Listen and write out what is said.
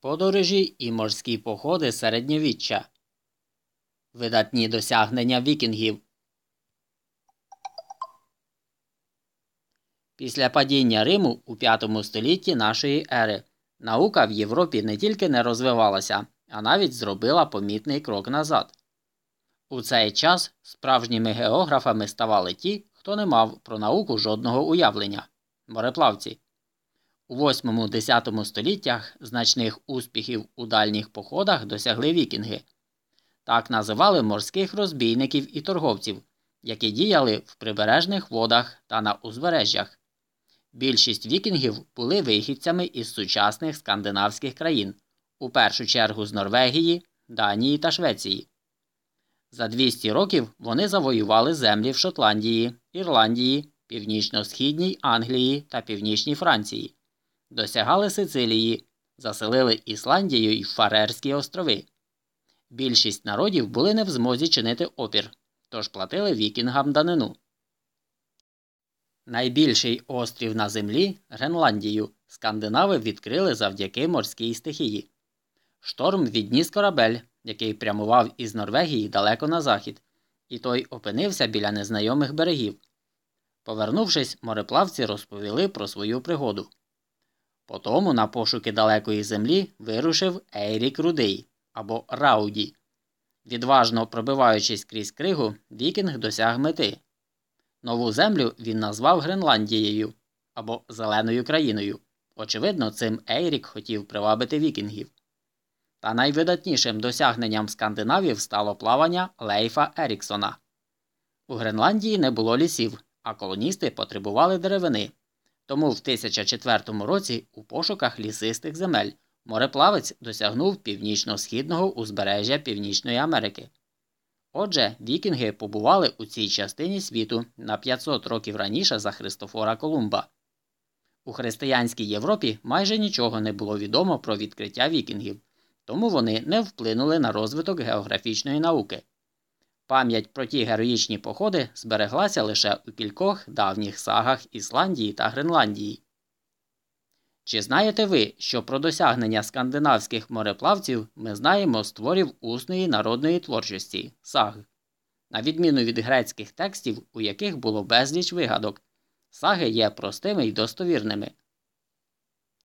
Подорожі і морські походи середньовіччя. Видатні досягнення вікінгів. Після падіння Риму у V столітті нашої ери наука в Європі не тільки не розвивалася, а навіть зробила помітний крок назад. У цей час справжніми географами ставали ті, хто не мав про науку жодного уявлення мореплавці. У 8-10 століттях значних успіхів у дальніх походах досягли вікінги. Так називали морських розбійників і торговців, які діяли в прибережних водах та на узбережжях. Більшість вікінгів були вихідцями із сучасних скандинавських країн, у першу чергу з Норвегії, Данії та Швеції. За 200 років вони завоювали землі в Шотландії, Ірландії, Північно-Східній Англії та Північній Франції досягали Сицилії, заселили Ісландію і Фарерські острови. Більшість народів були не в змозі чинити опір, тож платили вікінгам данину. Найбільший острів на землі Гренландію, скандинави відкрили завдяки морській стихії. Шторм відніс корабель, який прямував із Норвегії далеко на захід, і той опинився біля незнайомих берегів. Повернувшись, мореплавці розповіли про свою пригоду. Потому на пошуки далекої землі вирушив Ейрік Рудий або Рауді. Відважно пробиваючись крізь кригу, вікінг досяг мети. Нову землю він назвав Гренландією або Зеленою країною. Очевидно, цим Ейрік хотів привабити вікінгів. Та найвидатнішим досягненням скандинавів стало плавання Лейфа Еріксона. У Гренландії не було лісів, а колоністи потребували деревини. Тому в 1004 році у пошуках лісистих земель мореплавець досягнув північно-східного узбережжя Північної Америки. Отже, вікінги побували у цій частині світу на 500 років раніше за Христофора Колумба. У християнській Європі майже нічого не було відомо про відкриття вікінгів, тому вони не вплинули на розвиток географічної науки. Пам'ять про ті героїчні походи збереглася лише у кількох давніх сагах Ісландії та Гренландії. Чи знаєте ви, що про досягнення скандинавських мореплавців ми знаємо з творів усної народної творчості саг, на відміну від грецьких текстів, у яких було безліч вигадок, саги є простими й достовірними.